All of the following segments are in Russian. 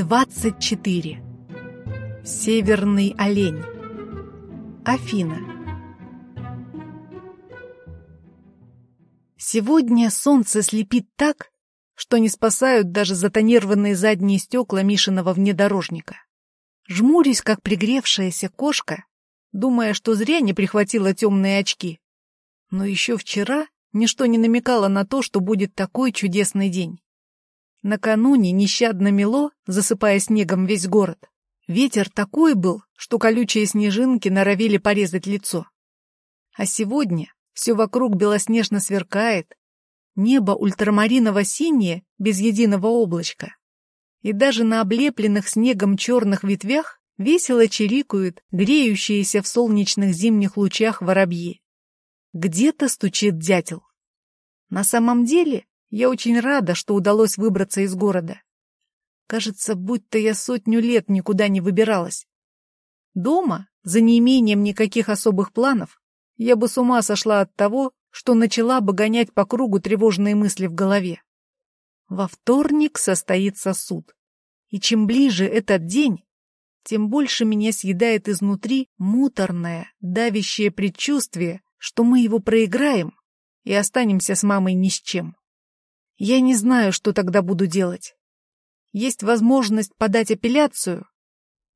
24. Северный олень. Афина. Сегодня солнце слепит так, что не спасают даже затонированные задние стекла Мишиного внедорожника. Жмурюсь, как пригревшаяся кошка, думая, что зря не прихватила темные очки. Но еще вчера ничто не намекало на то, что будет такой чудесный день. Накануне нещадно мело, засыпая снегом весь город. Ветер такой был, что колючие снежинки норовили порезать лицо. А сегодня все вокруг белоснежно сверкает, небо ультрамариново-синее, без единого облачка. И даже на облепленных снегом черных ветвях весело чирикают греющиеся в солнечных зимних лучах воробьи. Где-то стучит дятел. На самом деле я очень рада, что удалось выбраться из города. Кажется, будто я сотню лет никуда не выбиралась. Дома, за неимением никаких особых планов, я бы с ума сошла от того, что начала бы гонять по кругу тревожные мысли в голове. Во вторник состоится суд. И чем ближе этот день, тем больше меня съедает изнутри муторное, давящее предчувствие, что мы его проиграем и останемся с мамой ни с чем. Я не знаю, что тогда буду делать. Есть возможность подать апелляцию,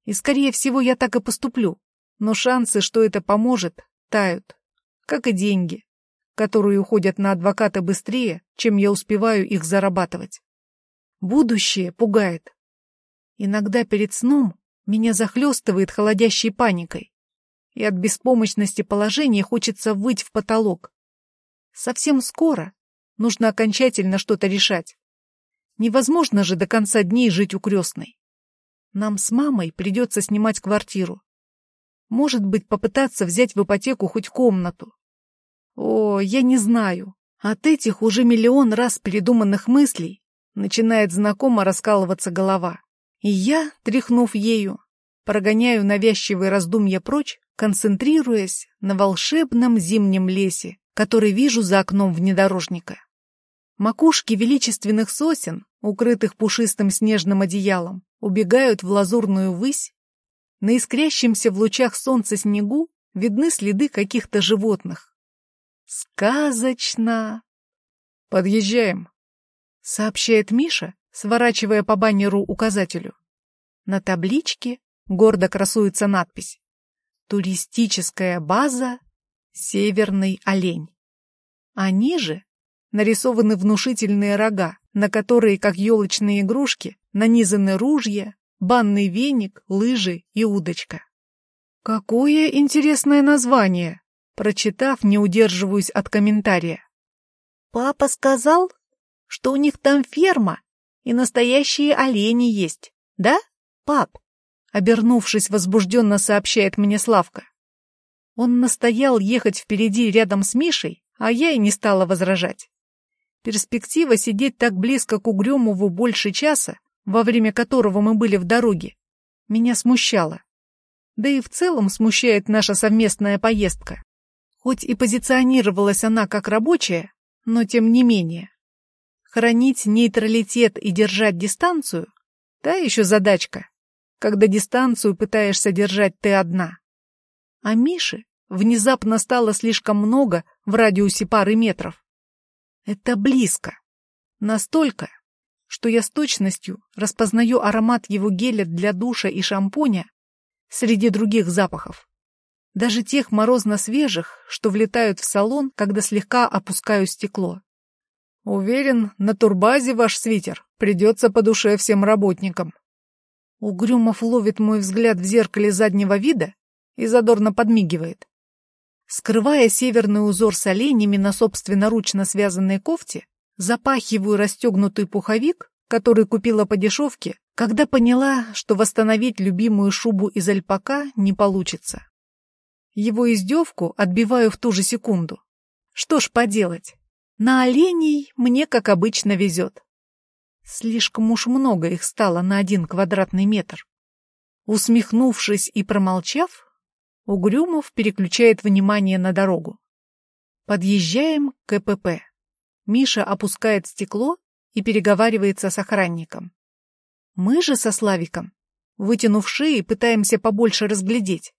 и, скорее всего, я так и поступлю, но шансы, что это поможет, тают, как и деньги, которые уходят на адвоката быстрее, чем я успеваю их зарабатывать. Будущее пугает. Иногда перед сном меня захлестывает холодящей паникой, и от беспомощности положения хочется выть в потолок. Совсем скоро Нужно окончательно что-то решать. Невозможно же до конца дней жить у крестной. Нам с мамой придется снимать квартиру. Может быть, попытаться взять в ипотеку хоть комнату. О, я не знаю. От этих уже миллион раз передуманных мыслей начинает знакомо раскалываться голова. И я, тряхнув ею, прогоняю навязчивые раздумья прочь, концентрируясь на волшебном зимнем лесе, который вижу за окном внедорожника. Макушки величественных сосен, укрытых пушистым снежным одеялом, убегают в лазурную высь. На искрящемся в лучах солнца снегу видны следы каких-то животных. Сказочно! Подъезжаем, сообщает Миша, сворачивая по баннеру указателю. На табличке гордо красуется надпись «Туристическая база Северный олень». А ниже нарисованы внушительные рога, на которые, как елочные игрушки, нанизаны ружья, банный веник, лыжи и удочка. Какое интересное название! Прочитав, не удерживаюсь от комментария. Папа сказал, что у них там ферма и настоящие олени есть, да, пап? Обернувшись, возбужденно сообщает мне Славка. Он настоял ехать впереди рядом с Мишей, а я и не стала возражать. Перспектива сидеть так близко к Угрюмову больше часа, во время которого мы были в дороге, меня смущала. Да и в целом смущает наша совместная поездка. Хоть и позиционировалась она как рабочая, но тем не менее. Хранить нейтралитет и держать дистанцию — та еще задачка, когда дистанцию пытаешься держать ты одна. А Миши внезапно стало слишком много в радиусе пары метров. Это близко. Настолько, что я с точностью распознаю аромат его геля для душа и шампуня среди других запахов. Даже тех морозно-свежих, что влетают в салон, когда слегка опускаю стекло. Уверен, на турбазе ваш свитер придется по душе всем работникам. Угрюмов ловит мой взгляд в зеркале заднего вида и задорно подмигивает. Скрывая северный узор с оленями на собственноручно связанной кофте, запахиваю расстегнутый пуховик, который купила по дешевке, когда поняла, что восстановить любимую шубу из альпака не получится. Его издевку отбиваю в ту же секунду. Что ж поделать, на оленей мне, как обычно, везет. Слишком уж много их стало на один квадратный метр. Усмехнувшись и промолчав, Угрюмов переключает внимание на дорогу. Подъезжаем к КПП. Миша опускает стекло и переговаривается с охранником. Мы же со Славиком, вытянув шеи, пытаемся побольше разглядеть.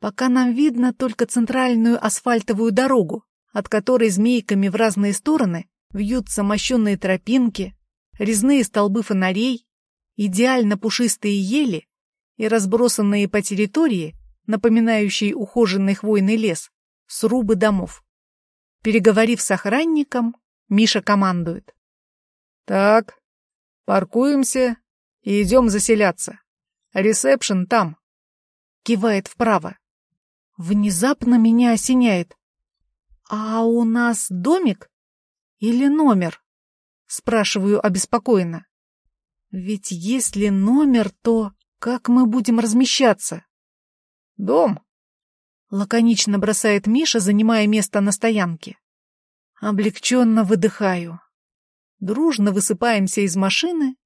Пока нам видно только центральную асфальтовую дорогу, от которой змейками в разные стороны вьются мощенные тропинки, резные столбы фонарей, идеально пушистые ели и разбросанные по территории, напоминающие ухоженный хвойный лес, срубы домов. Переговорив с охранником, Миша командует. «Так, паркуемся и идем заселяться. Ресепшн там». Кивает вправо. Внезапно меня осеняет. «А у нас домик или номер?» Спрашиваю обеспокоенно. «Ведь если номер, то как мы будем размещаться?» «Дом», — лаконично бросает Миша, занимая место на стоянке. Облегченно выдыхаю. Дружно высыпаемся из машины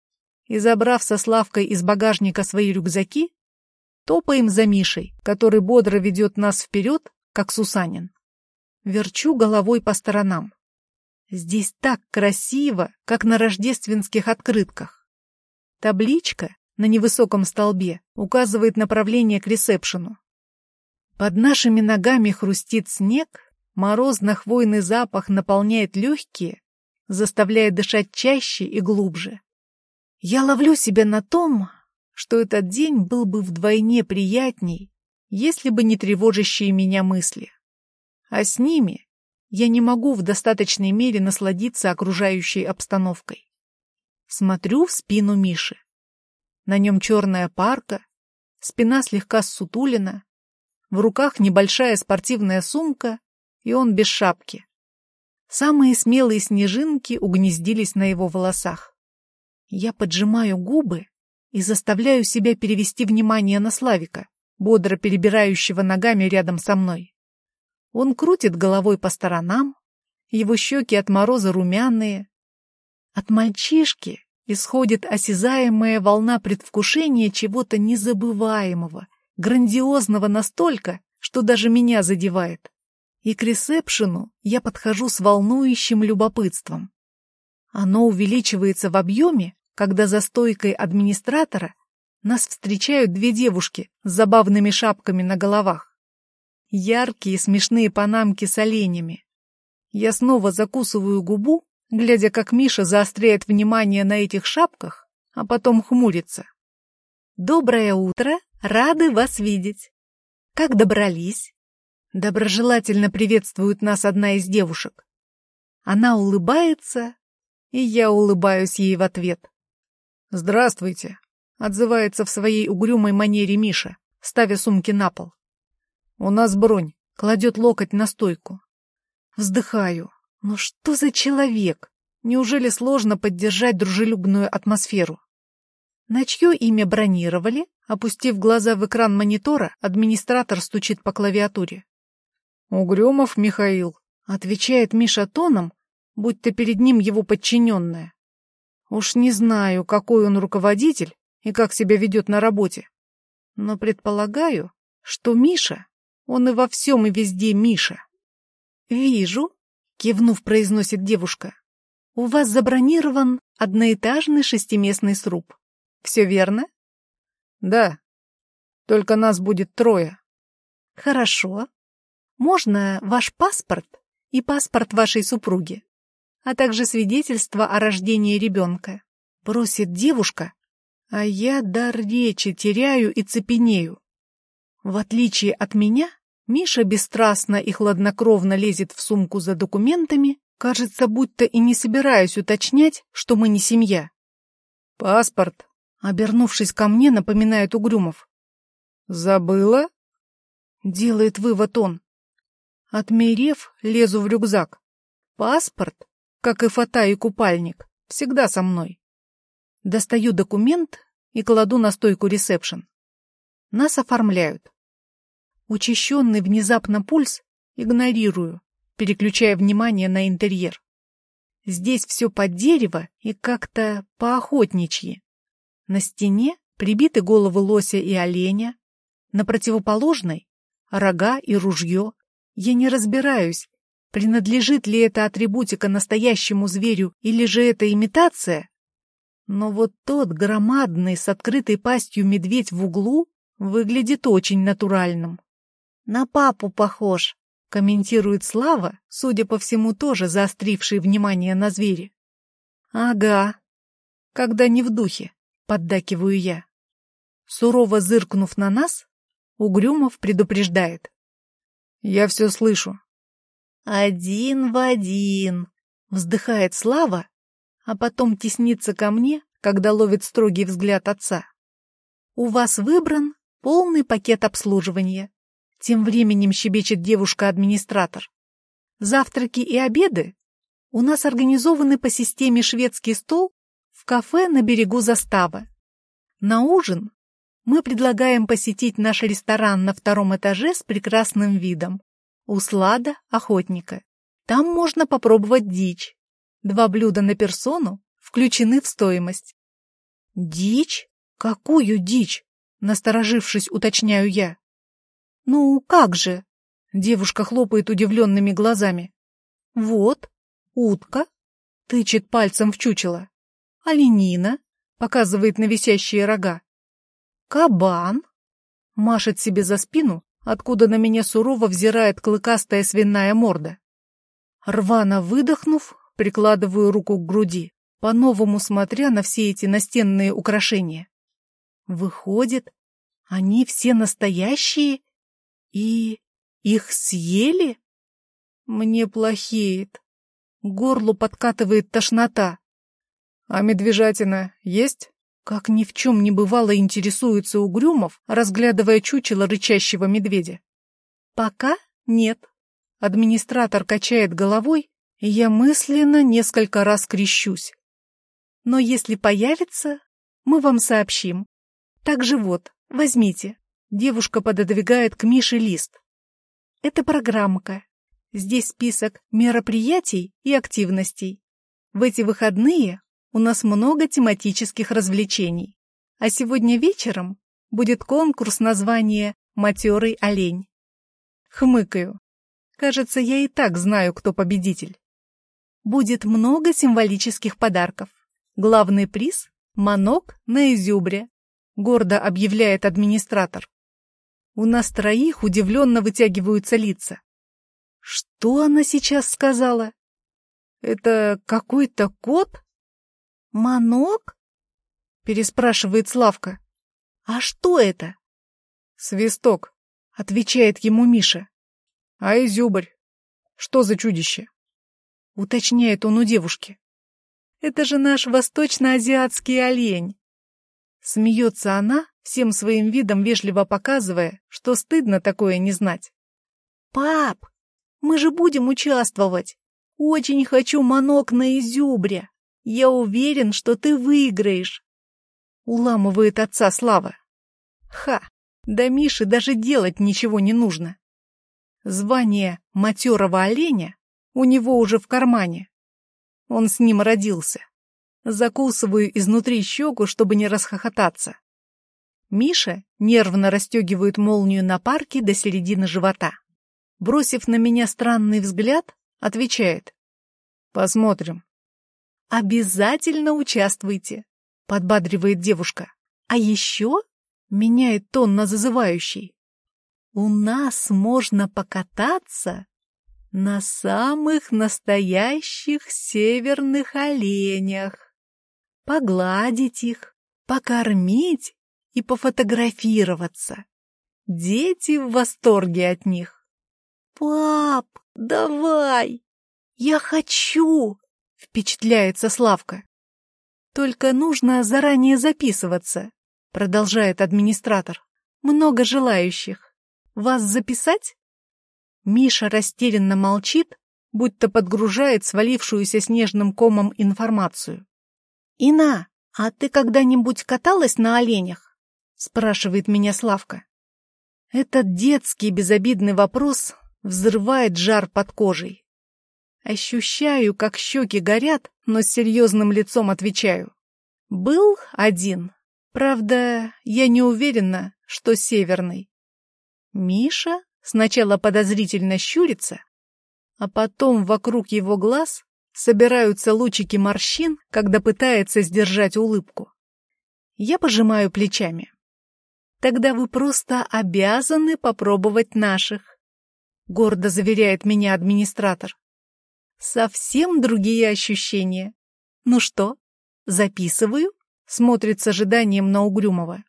и, забрав со Славкой из багажника свои рюкзаки, топаем за Мишей, который бодро ведет нас вперед, как Сусанин. Верчу головой по сторонам. Здесь так красиво, как на рождественских открытках. Табличка на невысоком столбе указывает направление к ресепшену. Под нашими ногами хрустит снег, морозно-хвойный запах наполняет легкие, заставляя дышать чаще и глубже. Я ловлю себя на том, что этот день был бы вдвойне приятней, если бы не тревожащие меня мысли. А с ними я не могу в достаточной мере насладиться окружающей обстановкой. Смотрю в спину Миши. На нем черная парка, спина слегка ссутулена, в руках небольшая спортивная сумка, и он без шапки. Самые смелые снежинки угнездились на его волосах. Я поджимаю губы и заставляю себя перевести внимание на Славика, бодро перебирающего ногами рядом со мной. Он крутит головой по сторонам, его щеки от мороза румяные. От мальчишки исходит осязаемая волна предвкушения чего-то незабываемого, грандиозного настолько, что даже меня задевает. И к ресепшену я подхожу с волнующим любопытством. Оно увеличивается в объеме, когда за стойкой администратора нас встречают две девушки с забавными шапками на головах. Яркие смешные панамки с оленями. Я снова закусываю губу, глядя, как Миша заостряет внимание на этих шапках, а потом хмурится. «Доброе утро! Рады вас видеть! Как добрались?» Доброжелательно приветствует нас одна из девушек. Она улыбается, и я улыбаюсь ей в ответ. «Здравствуйте!» — отзывается в своей угрюмой манере Миша, ставя сумки на пол. «У нас бронь», — кладет локоть на стойку. Вздыхаю. «Ну что за человек? Неужели сложно поддержать дружелюбную атмосферу?» На чье имя бронировали? Опустив глаза в экран монитора, администратор стучит по клавиатуре. «Угрюмов Михаил», — отвечает Миша тоном, будто перед ним его подчиненная. Уж не знаю, какой он руководитель и как себя ведет на работе. Но предполагаю, что Миша, он и во всем и везде Миша. «Вижу», — кивнув, произносит девушка, — «у вас забронирован одноэтажный шестиместный сруб. Все верно? Да. Только нас будет трое. Хорошо. Можно ваш паспорт и паспорт вашей супруги, а также свидетельство о рождении ребенка. Просит девушка, а я дар речи теряю и цепенею. В отличие от меня, Миша бесстрастно и хладнокровно лезет в сумку за документами, кажется, будто и не собираюсь уточнять, что мы не семья. Паспорт, Обернувшись ко мне, напоминает Угрюмов. «Забыла?» Делает вывод он. Отмерев, лезу в рюкзак. Паспорт, как и фата и купальник, всегда со мной. Достаю документ и кладу на стойку ресепшн. Нас оформляют. Учащенный внезапно пульс игнорирую, переключая внимание на интерьер. Здесь все под дерево и как-то поохотничьи. На стене прибиты головы лося и оленя, на противоположной — рога и ружье. Я не разбираюсь, принадлежит ли эта атрибутика настоящему зверю или же это имитация, Но вот тот громадный с открытой пастью медведь в углу выглядит очень натуральным. «На папу похож», — комментирует Слава, судя по всему, тоже заостривший внимание на звере. «Ага, когда не в духе», — поддакиваю я. Сурово зыркнув на нас, Угрюмов предупреждает. «Я все слышу». «Один в один», — вздыхает Слава, а потом теснится ко мне, когда ловит строгий взгляд отца. «У вас выбран полный пакет обслуживания», — тем временем щебечет девушка-администратор. «Завтраки и обеды у нас организованы по системе шведский стол в кафе на берегу заставы. На ужин мы предлагаем посетить наш ресторан на втором этаже с прекрасным видом. Услада охотника. Там можно попробовать дичь, Два блюда на персону включены в стоимость. Дичь? Какую дичь? Насторожившись, уточняю я. Ну, как же? Девушка хлопает удивленными глазами. Вот, утка, тычет пальцем в чучело. Оленина, показывает на висящие рога. Кабан, машет себе за спину, откуда на меня сурово взирает клыкастая свиная морда. Рвано выдохнув, Прикладываю руку к груди, по-новому смотря на все эти настенные украшения. Выходит, они все настоящие и их съели? Мне плохеет. Горлу подкатывает тошнота. А медвежатина есть? Как ни в чем не бывало интересуется Угрюмов, разглядывая чучело рычащего медведя. Пока нет. Администратор качает головой я мысленно несколько раз крещусь. Но если появится, мы вам сообщим. Также вот, возьмите. Девушка пододвигает к Мише лист. Это программка. Здесь список мероприятий и активностей. В эти выходные у нас много тематических развлечений. А сегодня вечером будет конкурс названия «Матерый олень». Хмыкаю. Кажется, я и так знаю, кто победитель будет много символических подарков. Главный приз — манок на изюбре, гордо объявляет администратор. У нас троих удивленно вытягиваются лица. Что она сейчас сказала? Это какой-то кот? Манок? Переспрашивает Славка. А что это? Свисток, отвечает ему Миша. А изюбрь? Что за чудище? — уточняет он у девушки. «Это же наш восточно-азиатский олень!» Смеется она, всем своим видом вежливо показывая, что стыдно такое не знать. «Пап, мы же будем участвовать! Очень хочу манок на изюбре! Я уверен, что ты выиграешь!» Уламывает отца Слава. «Ха! Да Мише даже делать ничего не нужно!» Звание матерого оленя у него уже в кармане. Он с ним родился. Закусываю изнутри щеку, чтобы не расхохотаться. Миша нервно расстегивает молнию на парке до середины живота. Бросив на меня странный взгляд, отвечает. «Посмотрим». «Обязательно участвуйте», — подбадривает девушка. «А еще...» — меняет тон на зазывающий. «У нас можно покататься на самых настоящих северных оленях, погладить их, покормить и пофотографироваться. Дети в восторге от них. «Пап, давай! Я хочу!» — впечатляется Славка. «Только нужно заранее записываться», — продолжает администратор. «Много желающих. Вас записать?» Миша растерянно молчит, будто подгружает свалившуюся снежным комом информацию. «Ина, а ты когда-нибудь каталась на оленях?» — спрашивает меня Славка. Этот детский безобидный вопрос взрывает жар под кожей. Ощущаю, как щеки горят, но с серьезным лицом отвечаю. Был один. Правда, я не уверена, что северный. Миша Сначала подозрительно щурится, а потом вокруг его глаз собираются лучики морщин, когда пытается сдержать улыбку. Я пожимаю плечами. Тогда вы просто обязаны попробовать наших, гордо заверяет меня администратор. Совсем другие ощущения. Ну что, записываю? Смотрит с ожиданием на Угрюмова.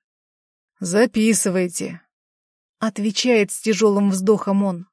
Записывайте, отвечает с тяжелым вздохом он.